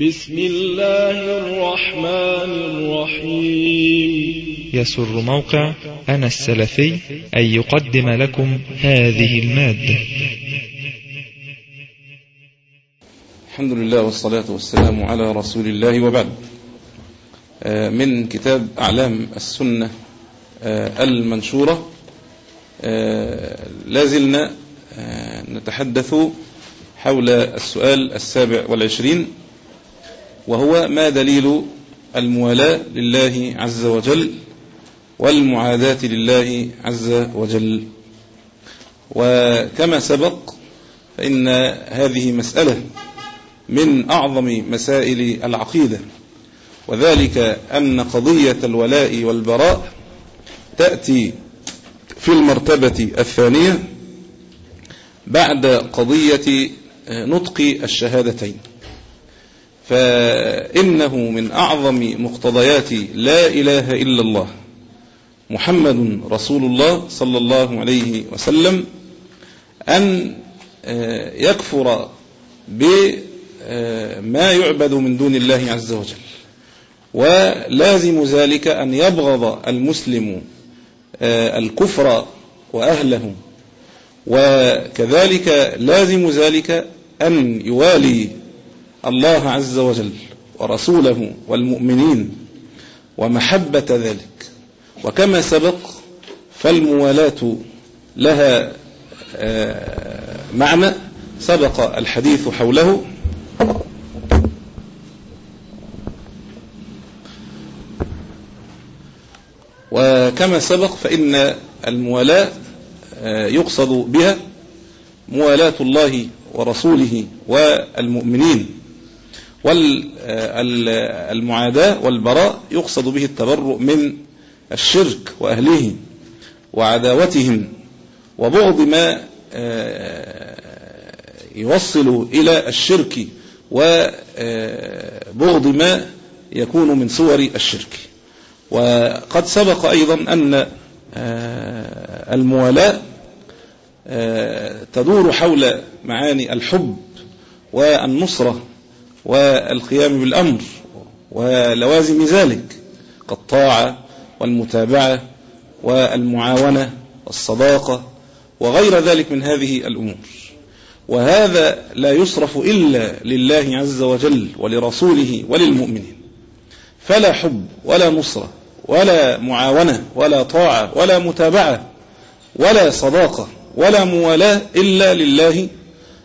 بسم الله الرحمن الرحيم. يسر موقع أنا السلفي أن يقدم لكم هذه المادة. الحمد لله والصلاة والسلام على رسول الله وبعد. آه، من كتاب أعلام السنة آه، المنشورة. آه، لازلنا نتحدث حول السؤال السابع والعشرين. وهو ما دليل الموالاة لله عز وجل والمعاداة لله عز وجل. وكما سبق فإن هذه مسألة من أعظم مسائل العقيدة وذلك أن قضية الولاء والبراء تأتي في المرتبة الثانية بعد قضية نطق الشهادتين. فإنه من أعظم مقتضيات لا إله إلا الله. محمد رسول الله صلى الله عليه وسلم أن يكفر بما يعبد من دون الله عز وجل. ولازم ذلك أن يبغض المسلم الكفر وأهله. وكذلك لازم ذلك أن يوالي الله عز وجل ورسوله والمؤمنين ومحبة ذلك. وكما سبق فالموالاة لها معنى سبق الحديث حوله. وكما سبق فإن الموالاة يقصد بها موالاة الله ورسوله والمؤمنين. والمعاداة والبراء يقصد به التبرؤ من الشرك وأهله وعداوتهم وبعض ما يوصل إلى الشرك وبغض ما يكون من صور الشرك. وقد سبق أيضا أن الموالاة تدور حول معاني الحب والنصرة والقيام بالأمر ولوازم ذلك كالطاعة والمتابعة والمعاونة والصداقة وغير ذلك من هذه الأمور. وهذا لا يصرف إلا لله عز وجل ولرسوله وللمؤمنين. فلا حب ولا نصرة ولا معاونة ولا طاعة ولا متابعة ولا صداقة ولا موالاة إلا لله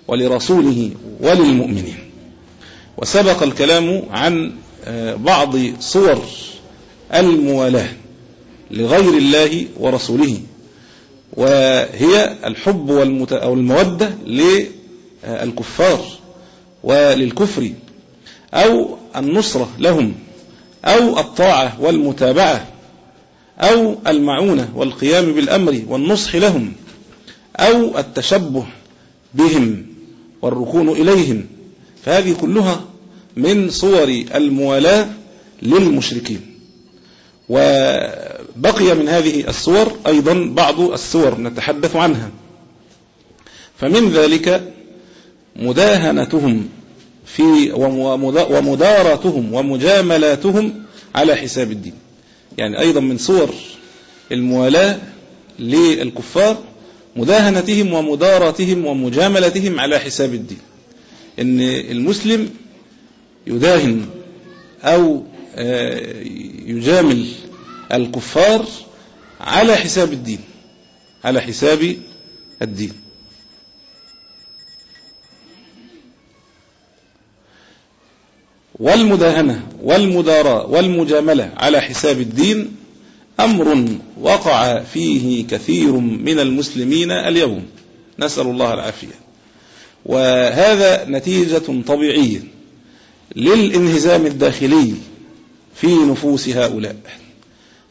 ولرسوله وللمؤمنين. وسبق الكلام عن بعض صور الموالاة لغير الله ورسوله وهي الحب والمت... أو المودة للكفار وللكفر أو النصرة لهم أو الطاعة والمتابعة أو المعونة والقيام بالأمر والنصح لهم أو التشبه بهم والركون إليهم. فهذه كلها من صور الموالاة للمشركين. وبقي من هذه الصور أيضا بعض الصور نتحدث عنها. فمن ذلك مداهنتهم في ومداراتهم ومجاملاتهم على حساب الدين. يعني أيضا من صور الموالاة للكفار مداهنتهم ومداراتهم ومجاملتهم على حساب الدين. إن المسلم يداهن أو يجامل الكفار على حساب الدين على حساب الدين. والمداهنة والمداراة والمجاملة على حساب الدين أمر وقع فيه كثير من المسلمين اليوم. نسأل الله العافية. وهذا نتيجة طبيعية. للانهزام الداخلي في نفوس هؤلاء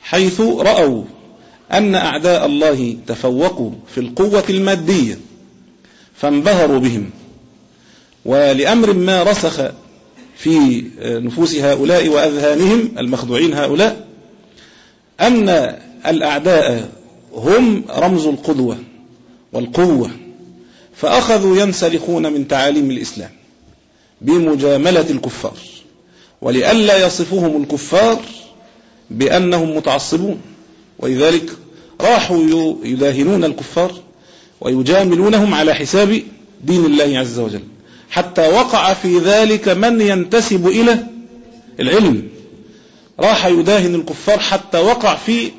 حيث رأوا أن أعداء الله تفوقوا في القوة المادية فانبهروا بهم. ولأمر ما رسخ في نفوس هؤلاء وأذهانهم المخدوعين هؤلاء أن الأعداء هم رمز القدوة والقوة فأخذوا ينسلخون من تعاليم الإسلام. بمجاملة الكفار ولئلا يصفهم الكفار بأنهم متعصبون. ولذلك راحوا يداهنون الكفار ويجاملونهم على حساب دين الله عز وجل. حتى وقع في ذلك من ينتسب إلى العلم. راح يداهن الكفار حتى وقع في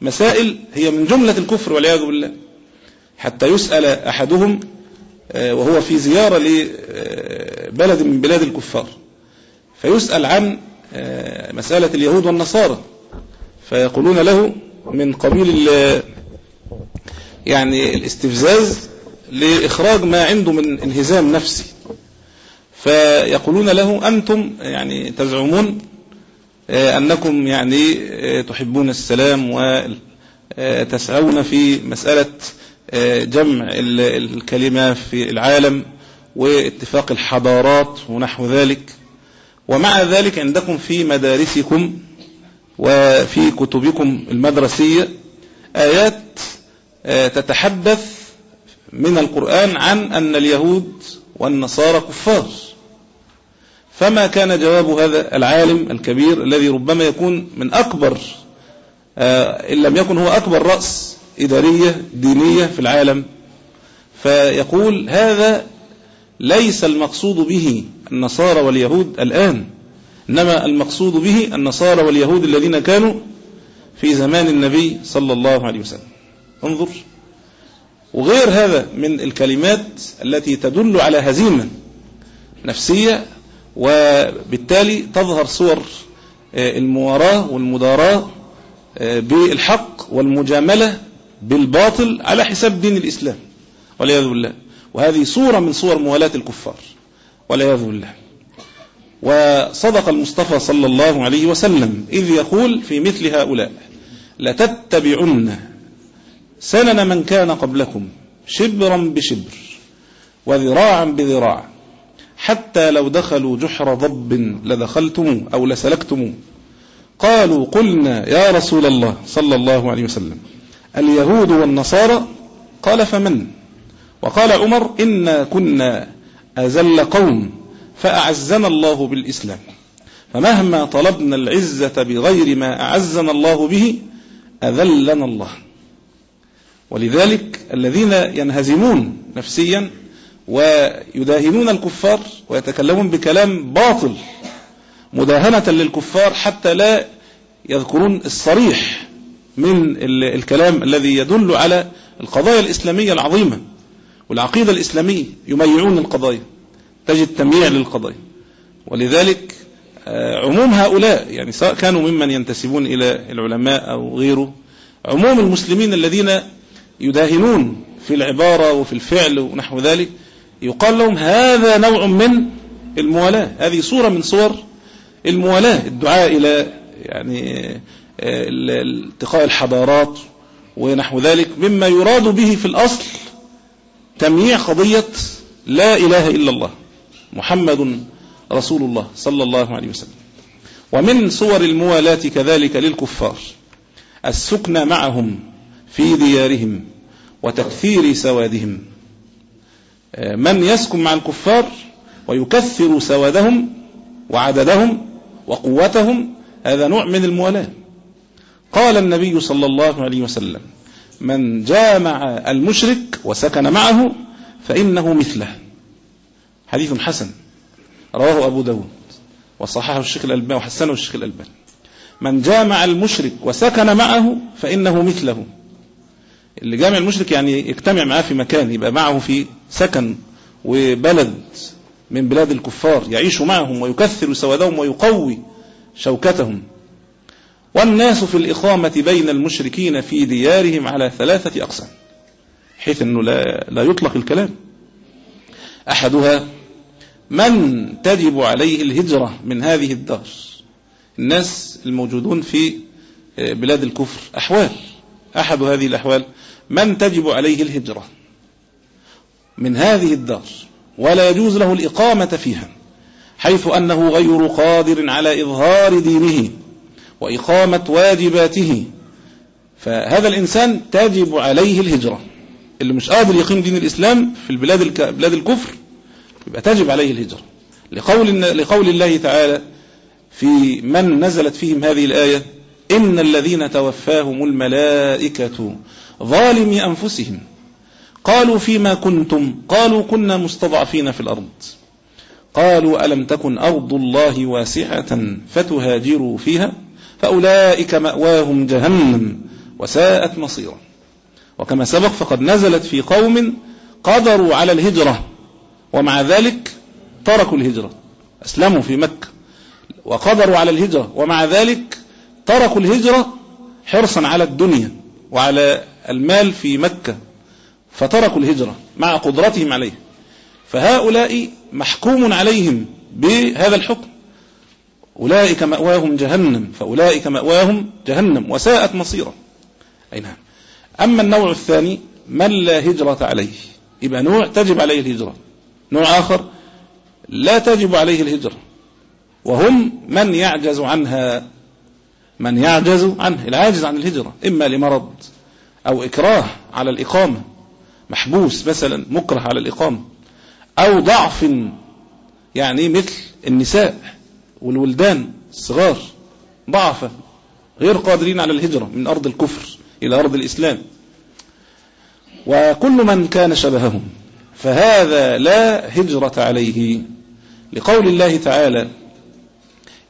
مسائل هي من جملة الكفر والعياذ بالله. حتى يسأل أحدهم آه، وهو في زيارة لبلد من بلاد الكفار. فيسأل عن آه، مسألة اليهود والنصارى. فيقولون له من قبيل يعني الاستفزاز لإخراج ما عنده من انهزام نفسي. فيقولون له أنتم يعني تزعمون آه، أنكم يعني آه، تحبون السلام وتسعون في مسألة جمع الكلمة في العالم. واتفاق الحضارات ونحو ذلك. ومع ذلك عندكم في مدارسكم وفي كتبكم المدرسية آيات تتحدث من القرآن عن أن اليهود والنصارى كفار. فما كان جواب هذا العالم الكبير الذي ربما يكون من أكبر آه، إن لم يكن هو أكبر رأس إدارية دينية في العالم. فيقول هذا ليس المقصود به النصارى واليهود الآن إنما المقصود به النصارى واليهود الذين كانوا في زمان النبي صلى الله عليه وسلم. انظر. وغير هذا من الكلمات التي تدل على هزيمة نفسية وبالتالي تظهر صور آه، المواراة والمداراة آه، بالحق والمجاملة بالباطل على حساب دين الإسلام والعياذ بالله. وهذه صورة من صور موالاة الكفار والعياذ بالله. وصدق المصطفى صلى الله عليه وسلم إذ يقول في مثل هؤلاء لتتبعن سنن من كان قبلكم شبرا بشبر وذراعا بذراع حتى لو دخلوا جحر ضب لدخلتموه أو لسلكتموه قالوا قلنا يا رسول الله صلى الله عليه وسلم اليهود والنصارى؟ قال فمن؟ وقال عمر إنا كنا أزل قوم فأعزنا الله بالإسلام فمهما طلبنا العزة بغير ما أعزنا الله به أذلنا الله ولذلك الذين ينهزمون نفسيا ويداهنون الكفار ويتكلمون بكلام باطل مداهنة للكفار حتى لا يذكرون الصريح من الكلام الذي يدل على القضايا الإسلامية العظيمة والعقيدة الإسلامية يميعون القضايا تجد تمييع للقضايا. ولذلك آه، عموم هؤلاء يعني سواء كانوا ممن ينتسبون إلى العلماء أو غيره عموم المسلمين الذين يداهنون في العبارة وفي الفعل ونحو ذلك يقال لهم هذا نوع من الموالاة. هذه صورة من صور الموالاة الدعاء إلى يعني آه، التقاء الحضارات ونحو ذلك مما يراد به في الأصل تمييع قضية لا إله إلا الله محمد رسول الله صلى الله عليه وسلم. ومن صور الموالاة كذلك للكفار السكن معهم في ديارهم وتكثير سوادهم. من يسكن مع الكفار ويكثر سوادهم وعددهم وقوتهم هذا نوع من الموالاة. قال النبي صلى الله عليه وسلم من جامع المشرك وسكن معه فإنه مثله. حديث حسن. رواه أبو داود. وصححه الشيخ الألباني وحسنه الشيخ الألباني. من جامع المشرك وسكن معه فإنه مثله. اللي جامع المشرك يعني يجتمع معاه في مكان يبقى معه في سكن وبلد من بلاد الكفار يعيش معهم ويكثر سوادهم ويقوي شوكتهم. والناس في الإقامة بين المشركين في ديارهم على ثلاثة أقسام حيث أنه لا, لا يطلق الكلام. أحدها من تجب عليه الهجرة من هذه الدار الناس الموجودون في بلاد الكفر. أحوال أحد هذه الأحوال من تجب عليه الهجرة من هذه الدار ولا يجوز له الإقامة فيها حيث أنه غير قادر على إظهار دينه. وإقامة واجباته. فهذا الإنسان تجب عليه الهجرة. اللي مش قادر يقيم دين الإسلام في البلاد بلاد الكفر يبقى تجب عليه الهجرة. لقول, لقول الله تعالى في من نزلت فيهم هذه الآية إن الذين توفاهم الملائكة ظالمي أنفسهم. قالوا فيما كنتم؟ قالوا كنا مستضعفين في الأرض. قالوا ألم تكن أرض الله واسعة فتهاجروا فيها؟ فأولئك مأواهم جهنم وساءت مصيرا وكما سبق فقد نزلت في قوم قدروا على الهجرة ومع ذلك تركوا الهجرة أسلموا في مكة وقدروا على الهجرة ومع ذلك تركوا الهجرة حرصا على الدنيا وعلى المال في مكة فتركوا الهجرة مع قدرتهم عليه. فهؤلاء محكوم عليهم بهذا الحكم. أولئك مأواهم جهنم فأولئك مأواهم جهنم وساءت مصيرا أي نعم. أما النوع الثاني من لا هجرة عليه؟ يبقى نوع تجب عليه الهجرة. نوع آخر لا تجب عليه الهجرة. وهم من يعجز عنها. من يعجز عنه العاجز عن الهجرة. إما لمرض أو إكراه على الإقامة محبوس مثلا مكره على الإقامة أو ضعف يعني مثل النساء. والولدان الصغار ضعفة غير قادرين على الهجرة من أرض الكفر إلى أرض الإسلام. وكل من كان شبههم فهذا لا هجرة عليه. لقول الله تعالى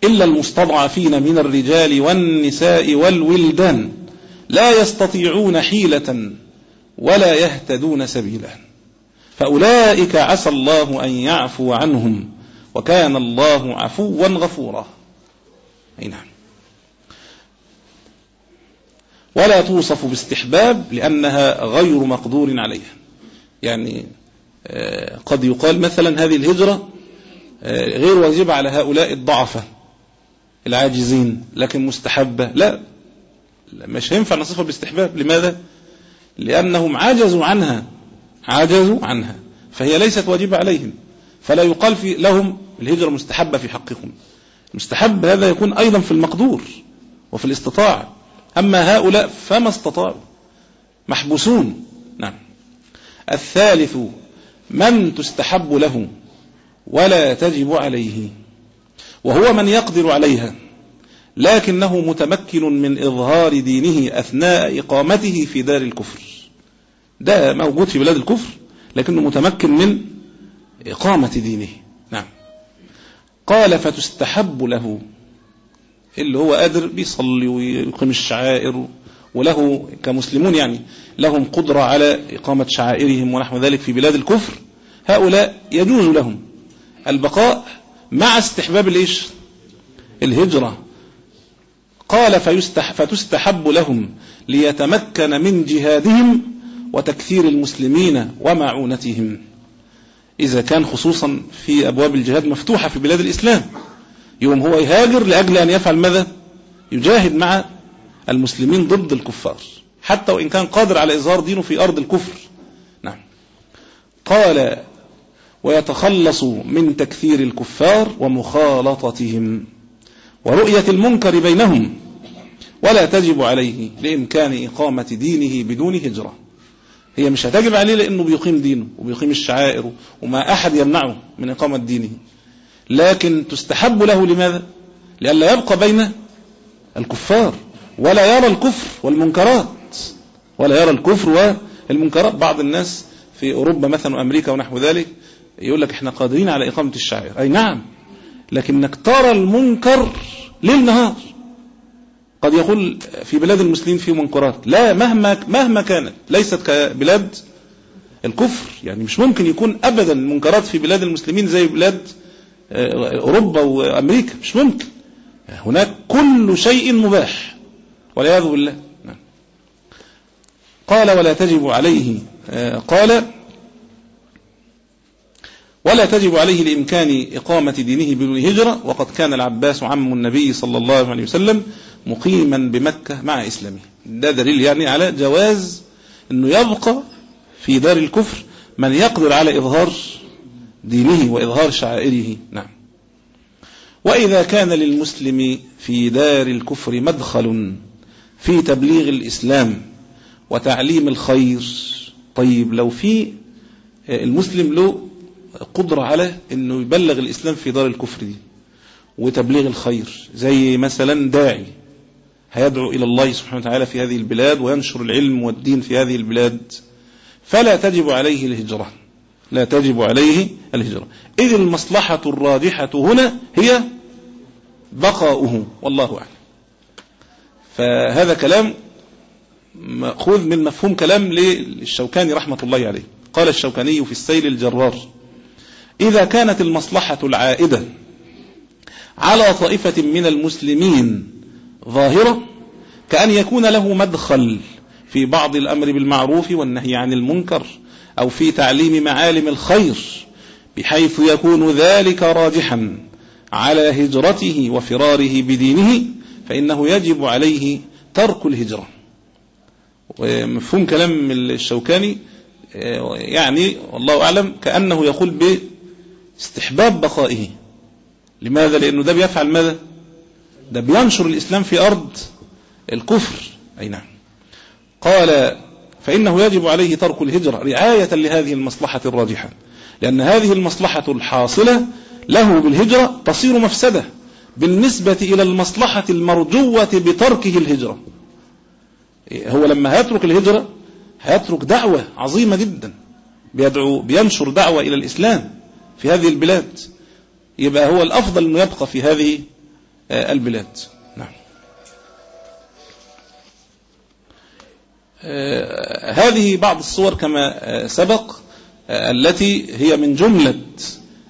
إلا المستضعفين من الرجال والنساء والولدان لا يستطيعون حيلة ولا يهتدون سبيلا. فأولئك عسى الله أن يعفو عنهم وكان الله عفوا غفورا. أي نعم. ولا توصف باستحباب لأنها غير مقدور عليها. يعني آه، قد يقال مثلا هذه الهجرة آه، غير واجبة على هؤلاء الضعفة العاجزين لكن مستحبة. لا مش هينفع نصفها باستحباب. لماذا؟ لأنهم عجزوا عنها عجزوا عنها فهي ليست واجبة عليهم. فلا يقال في لهم الهجرة مستحبة في حقهم. مستحب هذا يكون أيضا في المقدور وفي الاستطاعة أما هؤلاء فما استطاعوا. محبوسون. نعم. الثالث من تستحب له ولا تجب عليه وهو من يقدر عليها لكنه متمكن من إظهار دينه أثناء إقامته في دار الكفر. ده موجود في بلاد الكفر لكنه متمكن من إقامة دينه. نعم. قال فتستحب له. اللي هو قادر بيصلي ويقيم الشعائر. وله كمسلمون يعني لهم قدرة على إقامة شعائرهم ونحو ذلك في بلاد الكفر. هؤلاء يجوز لهم البقاء مع استحباب الإيش؟ الهجرة. قال فيستح فتستحب لهم ليتمكن من جهادهم وتكثير المسلمين ومعونتهم. إذا كان خصوصا في أبواب الجهاد مفتوحة في بلاد الإسلام يوم هو يهاجر لأجل أن يفعل ماذا؟ يجاهد مع المسلمين ضد الكفار حتى وإن كان قادر على إظهار دينه في أرض الكفر. نعم. قال ويتخلص من تكثير الكفار ومخالطتهم ورؤية المنكر بينهم ولا تجب عليه لإمكان إقامة دينه بدون هجرة. هي مش هتجب عليه لأنه بيقيم دينه وبيقيم الشعائر وما أحد يمنعه من إقامة دينه. لكن تستحب له لماذا؟ لئلا يبقى بين الكفار ولا يرى الكفر والمنكرات. ولا يرى الكفر والمنكرات. بعض الناس في أوروبا مثلا وأمريكا ونحو ذلك يقول لك إحنا قادرين على إقامة الشعائر. أي نعم. لكنك ترى المنكر ليل نهار. قد يقول في بلاد المسلمين في منكرات لا مهما مهما كانت ليست كبلاد الكفر. يعني مش ممكن يكون أبدا منكرات في بلاد المسلمين زي بلاد آه، أوروبا وأمريكا. مش ممكن. هناك كل شيء مباح والعياذ بالله. نعم. قال ولا تجب عليه آه، قال ولا تجب عليه لإمكان إقامة دينه بدون هجرة وقد كان العباس عم النبي صلى الله عليه وسلم مقيما بمكة مع إسلامه. ده دليل يعني على جواز أنه يبقى في دار الكفر من يقدر على إظهار دينه وإظهار شعائره. نعم. وإذا كان للمسلم في دار الكفر مدخل في تبليغ الإسلام وتعليم الخير طيب لو في المسلم له قدرة على إنه يبلغ الإسلام في دار الكفر دي وتبليغ الخير زي مثلا داعي هيدعو إلى الله سبحانه وتعالى في هذه البلاد وينشر العلم والدين في هذه البلاد. فلا تجب عليه الهجرة. لا تجب عليه الهجرة. إذ المصلحة الراجحة هنا هي بقاؤه. والله أعلم. فهذا كلام مأخوذ من مفهوم كلام للشوكاني رحمة الله عليه. قال الشوكاني في السيل الجرار إذا كانت المصلحة العائدة على طائفة من المسلمين ظاهرة كأن يكون له مدخل في بعض الأمر بالمعروف والنهي عن المنكر أو في تعليم معالم الخير بحيث يكون ذلك راجحا على هجرته وفراره بدينه فإنه يجب عليه ترك الهجرة. ومفهوم كلام الشوكاني يعني والله أعلم كأنه يقول باستحباب بقائه. لماذا؟ لأنه ده بيفعل ماذا؟ ده بينشر الإسلام في أرض الكفر. أي نعم. قال فإنه يجب عليه ترك الهجرة رعاية لهذه المصلحة الراجحة. لأن هذه المصلحة الحاصلة له بالهجرة تصير مفسدة بالنسبة إلى المصلحة المرجوة بتركه الهجرة. هو لما هيترك الهجرة هيترك دعوة عظيمة جدا. بيدعو بينشر دعوة إلى الإسلام. في هذه البلاد يبقى هو الأفضل أنه يبقى في هذه آه، البلاد. نعم. آه، هذه بعض الصور كما آه، سبق التي هي من جملة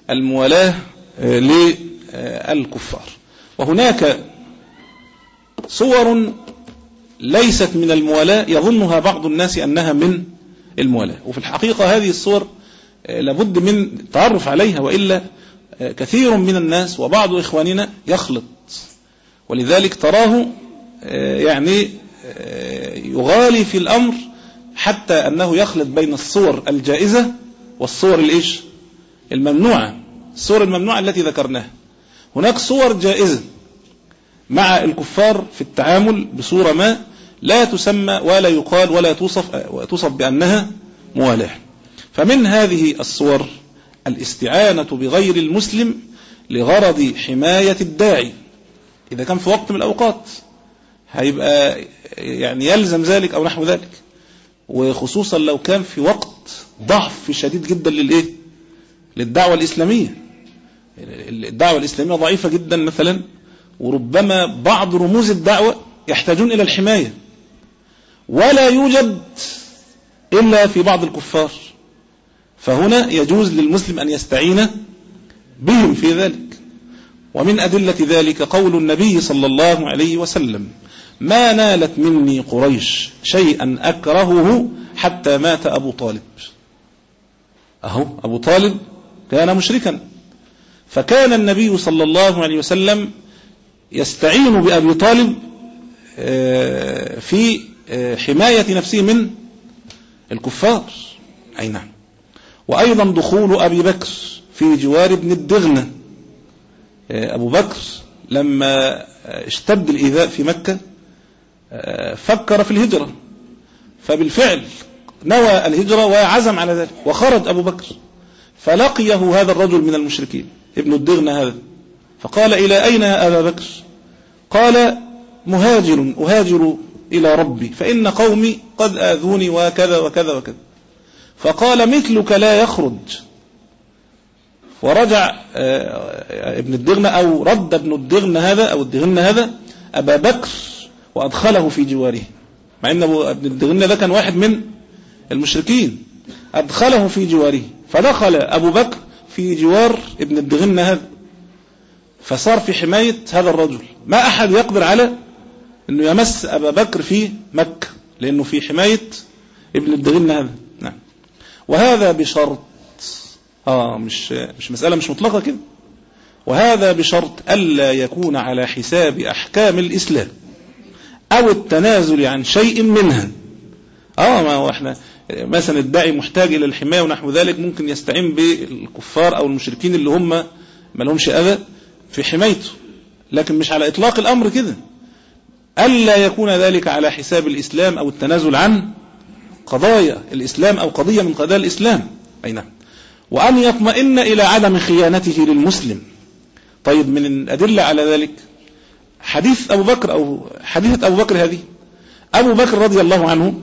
الموالاة للكفار وهناك صور ليست من الموالاة يظنها بعض الناس أنها من الموالاة. وفي الحقيقة هذه الصور لابد من التعرف عليها وإلا كثير من الناس وبعض إخواننا يخلط. ولذلك تراه يعني يغالي في الأمر حتى أنه يخلط بين الصور الجائزة والصور الإيش؟ الممنوعة. الصور الممنوعة التي ذكرناها. هناك صور جائزة مع الكفار في التعامل بصورة ما لا تسمى ولا يقال ولا توصف, توصف بأنها موالاة فمن هذه الصور الاستعانة بغير المسلم لغرض حماية الداعي. إذا كان في وقت من الأوقات هيبقى يعني يلزم ذلك أو نحو ذلك. وخصوصا لو كان في وقت ضعف شديد جدا للإيه؟ للدعوة الإسلامية. الدعوة الإسلامية ضعيفة جدا مثلا. وربما بعض رموز الدعوة يحتاجون إلى الحماية. ولا يوجد إلا في بعض الكفار. فهنا يجوز للمسلم أن يستعين بهم في ذلك. ومن أدلة ذلك قول النبي صلى الله عليه وسلم ما نالت مني قريش شيئا أكرهه حتى مات أبو طالب. أهو أبو طالب كان مشركا. فكان النبي صلى الله عليه وسلم يستعين بأبي طالب آه، في آه، حماية نفسه من الكفار. أي نعم. وأيضا دخول أبي بكر في جوار ابن الدغنة. آه، أبو بكر لما اشتد الإيذاء في مكة فكر في الهجرة. فبالفعل نوى الهجرة وعزم على ذلك وخرج أبو بكر. فلقيه هذا الرجل من المشركين ابن الدغنة هذا. فقال إلى أين يا أبا بكر؟ قال مهاجر أهاجر إلى ربي فإن قومي قد آذوني وكذا وكذا وكذا. فقال مثلك لا يخرج. ورجع آه، ابن الدغنة أو رد ابن الدغنة هذا أو الدغنة هذا أبا بكر وأدخله في جواره. مع أن ابن الدغنة ده كان واحد من المشركين. أدخله في جواره. فدخل أبو بكر في جوار ابن الدغنة هذا. فصار في حماية هذا الرجل. ما أحد يقدر على أنه يمس أبا بكر في مكة لأنه في حماية ابن الدغنة هذا. وهذا بشرط. آه مش, مش مسألة مش مطلقة كده. وهذا بشرط ألا يكون على حساب أحكام الإسلام أو التنازل عن شيء منها. آه ما هو إحنا مثلا الداعي محتاج إلى الحماية ونحو ذلك ممكن يستعين بالكفار أو المشركين اللي هم ما لهمش أذى في حمايته لكن مش على إطلاق الأمر كده. ألا يكون ذلك على حساب الإسلام أو التنازل عن قضايا الإسلام أو قضية من قضايا الإسلام. أي نعم. وأن يطمئن إلى عدم خيانته للمسلم. طيب من الأدلة على ذلك حديث أبو بكر أو حديثة أبو بكر هذه. أبو بكر رضي الله عنه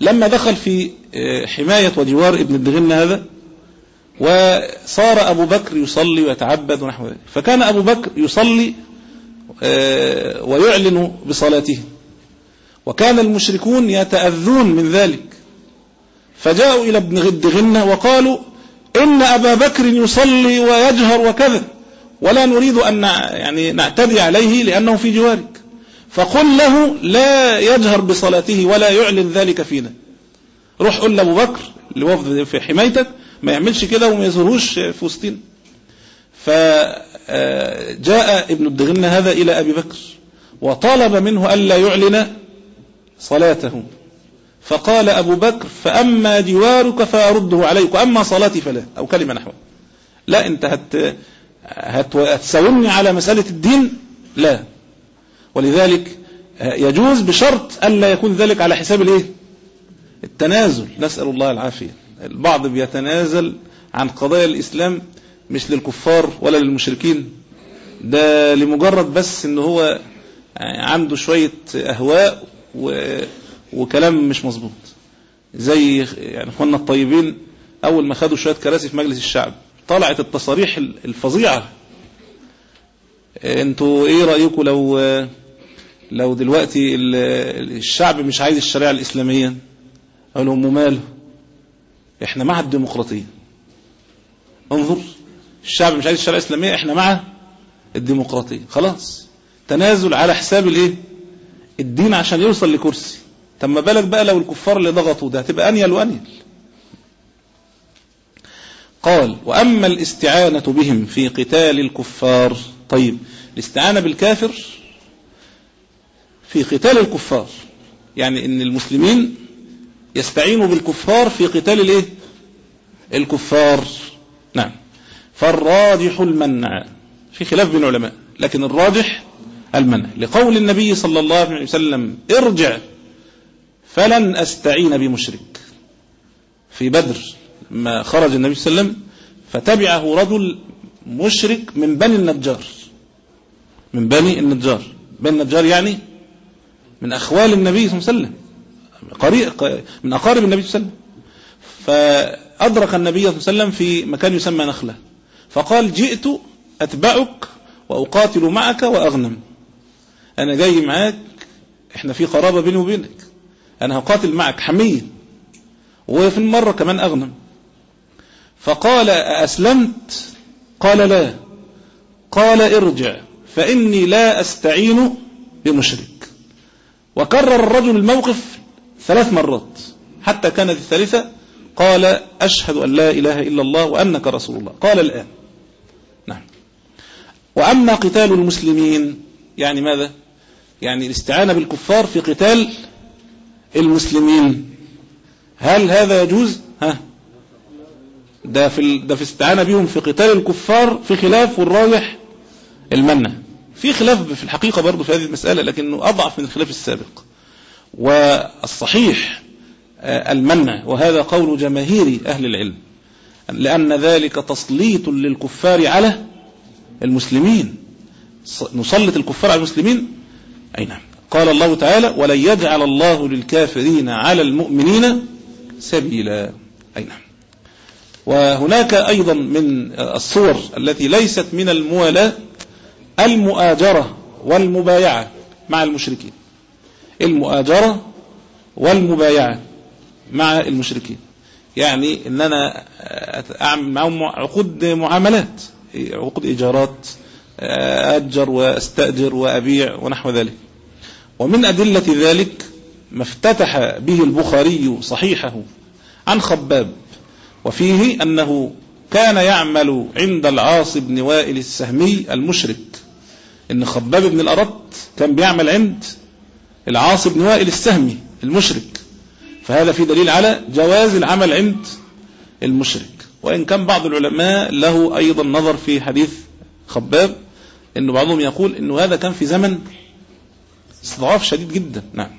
لما دخل في آه، حماية وجوار ابن الدغن هذا وصار أبو بكر يصلي ويتعبد ونحو ذلك. فكان أبو بكر يصلي آه، ويعلن بصلاته. وكان المشركون يتأذون من ذلك. فجاءوا إلى ابن الدغنة وقالوا إن أبا بكر يصلي ويجهر وكذا ولا نريد أن يعني نعتدي عليه لأنه في جوارك. فقل له لا يجهر بصلاته ولا يعلن ذلك فينا. روح قل لأبو بكر اللي وفد في حمايتك ما يعملش كده وما يظهروش في وسطنا فجاء ابن الدغن هذا إلى أبي بكر وطلب منه ألا يعلن صلاته فقال أبو بكر فأما جوارك فأرده عليك وأما صلاتي فلا أو كلمة نحو لا أنت هت هتساومني على مسألة الدين؟ لا. ولذلك يجوز بشرط ألا يكون ذلك على حساب الإيه؟ التنازل. نسأل الله العافية. البعض بيتنازل عن قضايا الإسلام مش للكفار ولا للمشركين. ده لمجرد بس إن هو عنده شوية أهواء و... وكلام مش مظبوط. زي يعني إخواننا الطيبين أول ما خدوا شوية كراسي في مجلس الشعب طلعت التصاريح الفظيعة. أنتوا إيه رأيكم لو لو دلوقتي الشعب مش عايز الشريعة الإسلامية؟ قالوا ماله إحنا مع الديمقراطية. انظر الشعب مش عايز الشريعة الإسلامية إحنا مع الديمقراطية. خلاص تنازل على حساب الإيه؟ الدين عشان يوصل لكرسي. طب ما بالك بقى لو الكفار اللي ضغطوا ده؟ هتبقى أنيل وأنيل. قال وأما الاستعانة بهم في قتال الكفار طيب الاستعانة بالكافر في قتال الكفار. يعني إن المسلمين يستعينوا بالكفار في قتال الإيه؟ الكفار. نعم. فالراجح المنع. في خلاف بين العلماء لكن الراجح المنع. لقول النبي صلى الله عليه وسلم ارجع فلن أستعين بمشرك. في بدر ما خرج النبي صلى الله عليه وسلم فتبعه رجل مشرك من بني النجار. من بني النجار. بني النجار يعني من أخوال النبي صلى الله عليه وسلم. من أقارب النبي صلى الله عليه وسلم. فأدرك النبي صلى الله عليه وسلم في مكان يسمى نخلة. فقال جئت أتبعك وأقاتل معك وأغنم. أنا جاي معاك إحنا في قرابة بيني وبينك. أنا هقاتل معك حمية وفي المرة كمان أغنم. فقال أسلمت قال لا. قال ارجع فإني لا أستعين بمشرك. وكرر الرجل الموقف ثلاث مرات حتى كانت الثالثة. قال أشهد أن لا إله إلا الله وأنك رسول الله. قال الآن. نعم. وأما قتال المسلمين يعني ماذا؟ يعني الاستعانة بالكفار في قتال المسلمين. هل هذا يجوز؟ ها. ده في ده في استعانة بهم في قتال الكفار في خلاف والراجح المنع. في خلاف في الحقيقة برضه في هذه المسألة لكنه أضعف من الخلاف السابق. والصحيح آه، المنع وهذا قول جماهير أهل العلم لأن ذلك تسليط للكفار على المسلمين. نسلط الكفار على المسلمين أي نعم. قال الله تعالى ولن يجعل الله للكافرين على المؤمنين سبيلا. أي نعم. وهناك أيضا من الصور التي ليست من الموالاة المؤاجرة والمبايعة مع المشركين. المؤاجرة والمبايعة مع المشركين. يعني ان أنا اعمل معهم عقود معاملات عقود إيجارات أجر وأستأجر وأبيع ونحو ذلك. ومن أدلة ذلك ما افتتح به البخاري صحيحه عن خباب وفيه أنه كان يعمل عند العاص بن وائل السهمي المشرك. إن خباب بن الأرط كان بيعمل عند العاص بن وائل السهمي المشرك. فهذا في دليل على جواز العمل عند المشرك. وإن كان بعض العلماء له أيضا نظر في حديث خباب إنه بعضهم يقول إنه هذا كان في زمن استضعاف شديد جدا. نعم.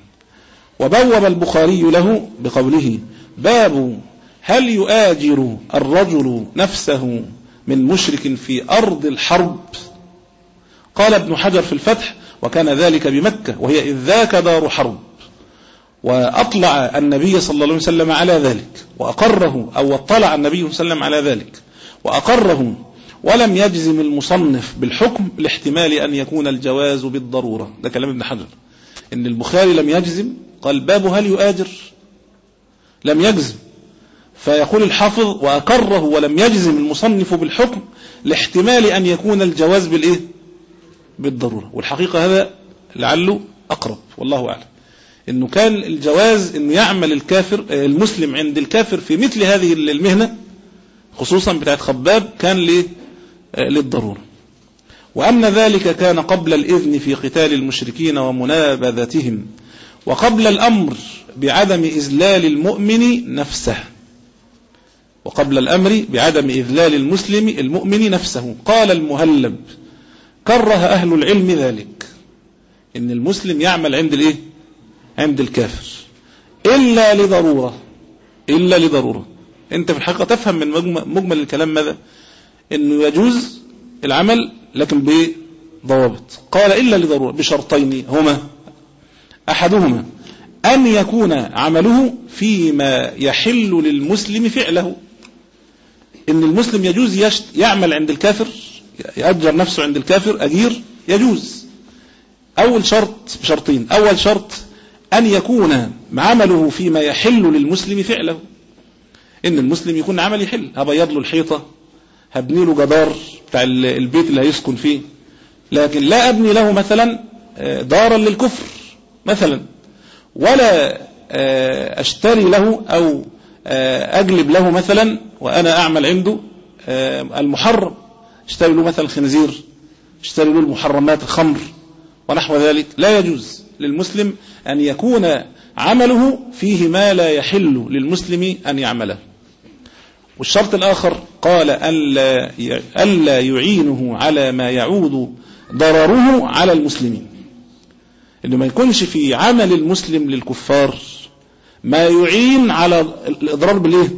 وبوب البخاري له بقوله باب هل يؤاجر الرجل نفسه من مشرك في أرض الحرب؟ قال ابن حجر في الفتح وكان ذلك بمكة وهي إذ ذاك دار حرب. وأطلع النبي صلى الله عليه وسلم على ذلك وأقره أو اطلع النبي صلى الله عليه وسلم على ذلك وأقره ولم يجزم المصنف بالحكم لاحتمال أن يكون الجواز بالضرورة. ده كلام ابن حجر. إن البخاري لم يجزم قال باب هل يؤاجر؟ لم يجزم. فيقول الحافظ وأقره ولم يجزم المصنف بالحكم لاحتمال أن يكون الجواز بالإيه؟ بالضرورة. والحقيقة هذا لعله أقرب والله أعلم. إنه كان الجواز انه يعمل الكافر المسلم عند الكافر في مثل هذه المهنة خصوصا بتاعت خباب كان للضرورة. وأن ذلك كان قبل الإذن في قتال المشركين ومنابذتهم وقبل الأمر بعدم إذلال المؤمن نفسه. وقبل الأمر بعدم إذلال المسلم المؤمن نفسه. قال المهلب كره أهل العلم ذلك. إن المسلم يعمل عند الإيه؟ عند الكافر. إلا لضرورة. إلا لضرورة. أنت في الحقيقة تفهم من مجمل الكلام ماذا؟ أنه يجوز العمل لكن بضوابط. قال إلا لضرورة بشرطين هما. أحدهما أن يكون عمله فيما يحل للمسلم فعله. إن المسلم يجوز يعمل عند الكافر يأجر نفسه عند الكافر أجير يجوز. أول شرط بشرطين. أول شرط أن يكون عمله فيما يحل للمسلم فعله. إن المسلم يكون عمل يحل. هبيض له الحيطة. هبني له جدار بتاع البيت اللي هيسكن فيه. لكن لا أبني له مثلا دارا للكفر مثلا ولا أشتري له أو أجلب له مثلا وأنا أعمل عنده المحرم. أشتري له مثلا خنزير أشتري له المحرمات الخمر ونحو ذلك. لا يجوز للمسلم أن يكون عمله فيه ما لا يحل للمسلم أن يعمله. والشرط الآخر قال ألا ألا يعينه على ما يعود ضرره على المسلمين. إنه ما يكونش في عمل المسلم للكفار ما يعين على الإضرار بالإيه؟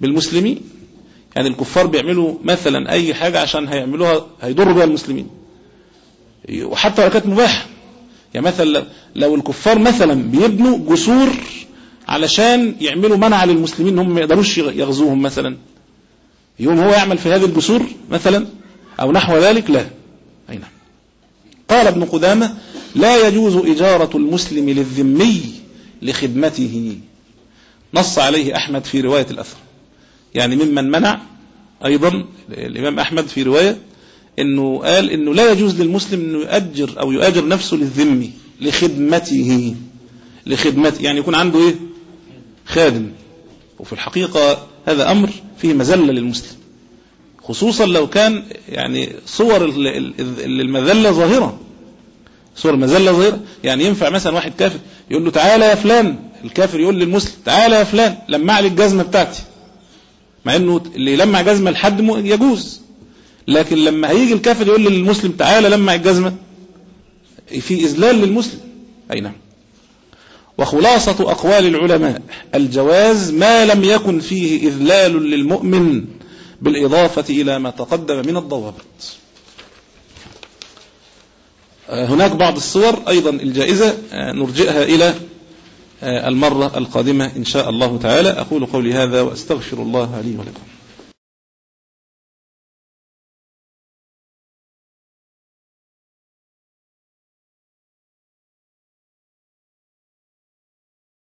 بالمسلمين. يعني الكفار بيعملوا مثلا أي حاجة عشان هيعملوها هيضروا بها المسلمين. وحتى لو كانت مباحة. يعني مثلا لو الكفار مثلا بيبنوا جسور علشان يعملوا منع للمسلمين انهم ما يقدروش يغزوهم مثلا. يوم هو يعمل في هذه الجسور مثلا أو نحو ذلك؟ لا. أي نعم. قال ابن قدامة لا يجوز إجارة المسلم للذمي لخدمته. نص عليه أحمد في رواية الأثر. يعني ممن منع أيضا الإمام أحمد في رواية إنه قال إنه لا يجوز للمسلم إنه يؤجر أو يؤجر نفسه للذمي لخدمته. لخدمته يعني يكون عنده إيه؟ خادم. وفي الحقيقة هذا أمر فيه مذلة للمسلم. خصوصا لو كان يعني صور المذلة ظاهرة. صور المذلة ظاهرة. يعني ينفع مثلا واحد كافر يقول له تعالى يا فلان. الكافر يقول للمسلم تعالى يا فلان لمع لي الجزمة بتاعتي. مع إنه اللي يلمع جزمة لحد يجوز. لكن لما هيجي الكافر يقول للمسلم تعالى لمع الجزمة في إذلال للمسلم. أي نعم. وخلاصة أقوال العلماء الجواز ما لم يكن فيه إذلال للمؤمن بالإضافة إلى ما تقدم من الضوابط. هناك بعض الصور أيضا الجائزة نرجئها إلى المرة القادمة إن شاء الله تعالى. أقول قولي هذا وأستغفر الله لي ولكم.